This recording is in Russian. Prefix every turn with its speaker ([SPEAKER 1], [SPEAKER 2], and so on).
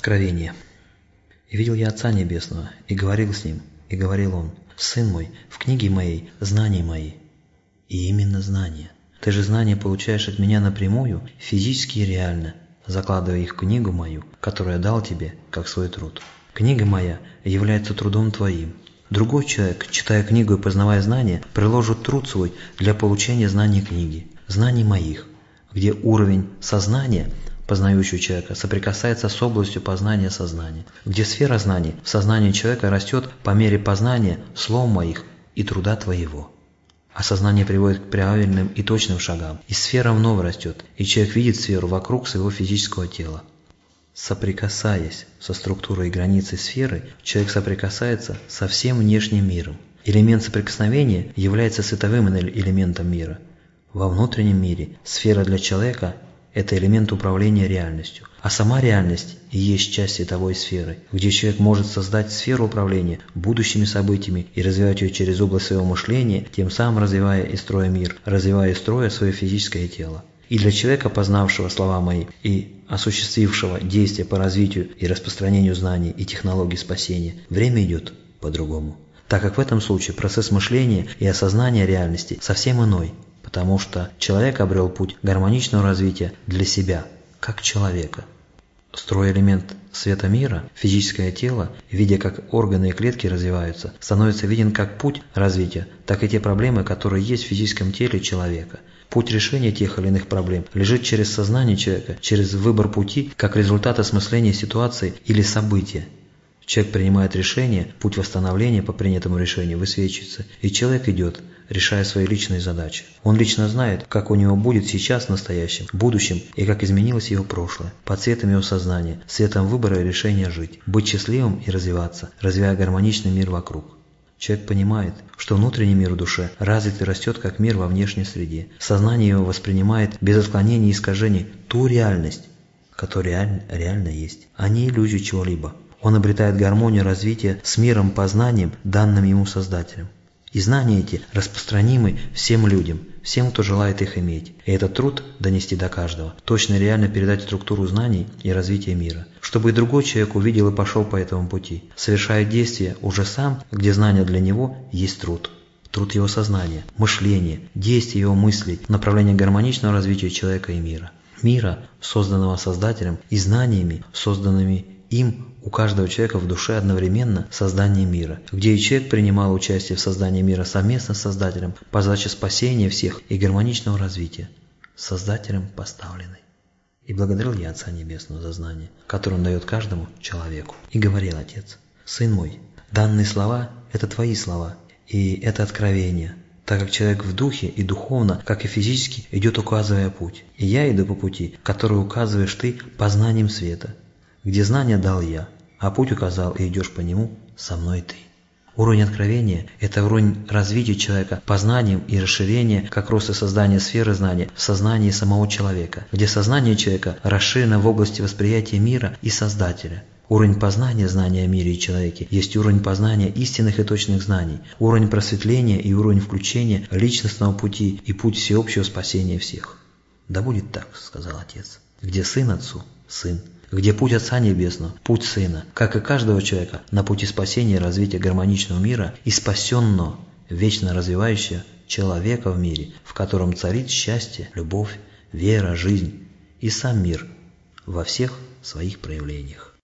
[SPEAKER 1] Откровение. «И видел я Отца Небесного, и говорил с Ним, и говорил Он, «Сын мой, в книге моей знания мои». И именно знания. Ты же знания получаешь от меня напрямую, физически и реально, закладывая их в книгу мою, которую я дал тебе, как свой труд. Книга моя является трудом твоим. Другой человек, читая книгу и познавая знания, приложит труд свой для получения знаний книги, знаний моих, где уровень сознания познающего человека соприкасается с областью познания сознания, где сфера знаний в сознании человека растет по мере познания слов моих и труда твоего. Осознание приводит к правильным и точным шагам, и сфера вновь растет, и человек видит сферу вокруг своего физического тела. Соприкасаясь со структурой и границей сферы, человек соприкасается со всем внешним миром. Элемент соприкосновения является световым элементом мира. Во внутреннем мире сфера для человека это элемент управления реальностью. А сама реальность и есть часть световой сферы, где человек может создать сферу управления будущими событиями и развивать ее через область своего мышления, тем самым развивая и строя мир, развивая и строя свое физическое тело. И для человека, познавшего слова мои и осуществившего действия по развитию и распространению знаний и технологий спасения, время идет по-другому. Так как в этом случае процесс мышления и осознания реальности совсем иной, потому что человек обрел путь гармоничного развития для себя, как человека. Строй-элемент света мира, физическое тело, видя как органы и клетки развиваются, становится виден как путь развития, так и те проблемы, которые есть в физическом теле человека. Путь решения тех или иных проблем лежит через сознание человека, через выбор пути, как результат осмысления ситуации или события. Человек принимает решение, путь восстановления по принятому решению высвечивается, и человек идет, решая свои личные задачи. Он лично знает, как у него будет сейчас в настоящем, будущем и как изменилось его прошлое, по цветам его сознания, цветом выбора и решения жить, быть счастливым и развиваться, развивая гармоничный мир вокруг. Человек понимает, что внутренний мир в душе развит и растет как мир во внешней среде. Сознание его воспринимает без отклонений и искажений ту реальность, которая реально, реально есть, а не иллюзию чего-либо. Он обретает гармонию развития с миром познанием, данным ему Создателем. И знания эти распространимы всем людям, всем, кто желает их иметь. И этот труд донести до каждого, точно и реально передать структуру знаний и развития мира, чтобы и другой человек увидел и пошел по этому пути, совершая действия уже сам, где знания для него есть труд. Труд его сознания, мышления, действия его мыслей, направление гармоничного развития человека и мира. Мира, созданного Создателем, и знаниями, созданными им у каждого человека в душе одновременно создание мира, где и человек принимал участие в создании мира совместно с Создателем по задаче спасения всех и гармоничного развития, Создателем поставленный. И благодарил я Отца Небесного за знание, которое Он дает каждому человеку. И говорил Отец, «Сын мой, данные слова – это твои слова, и это откровение, так как человек в духе и духовно, как и физически, идет указывая путь. И я иду по пути, который указываешь ты познанием света, где знания дал я, а путь указал и идешь по нему со мной ты. Уровень откровения – это уровень развития человека познанием и расширения, как рост и создание сферы знания в сознании самого человека, где сознание человека расширено в области восприятия мира и Создателя. Уровень познания знания о мире и человеке есть уровень познания истинных и точных знаний, уровень просветления и уровень включения личностного пути и путь всеобщего спасения всех. «Да будет так», – сказал Отец. «Где сын отцу, сын, где путь Отца Небесного, путь Сына, как и каждого человека, на пути спасения и развития гармоничного мира и спасенного, вечно развивающего человека в мире, в котором царит счастье, любовь, вера, жизнь и сам мир во всех своих проявлениях.